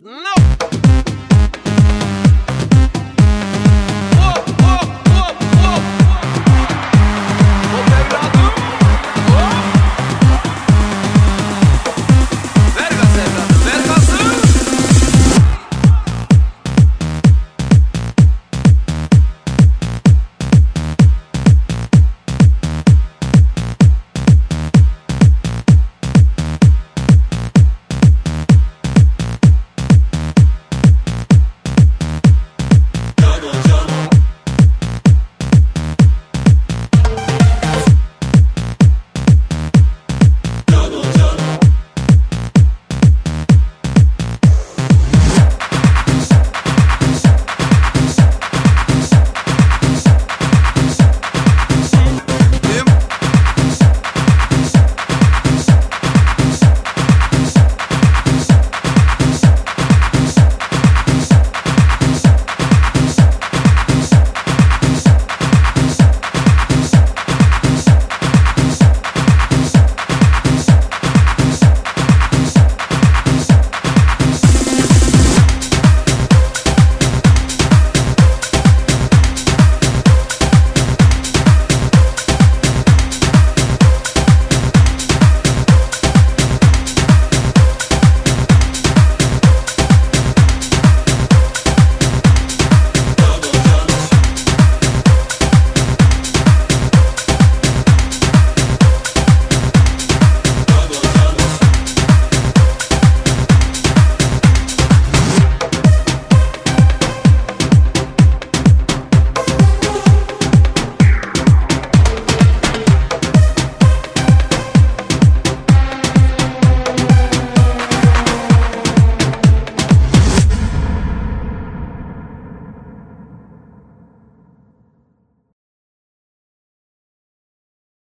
Just!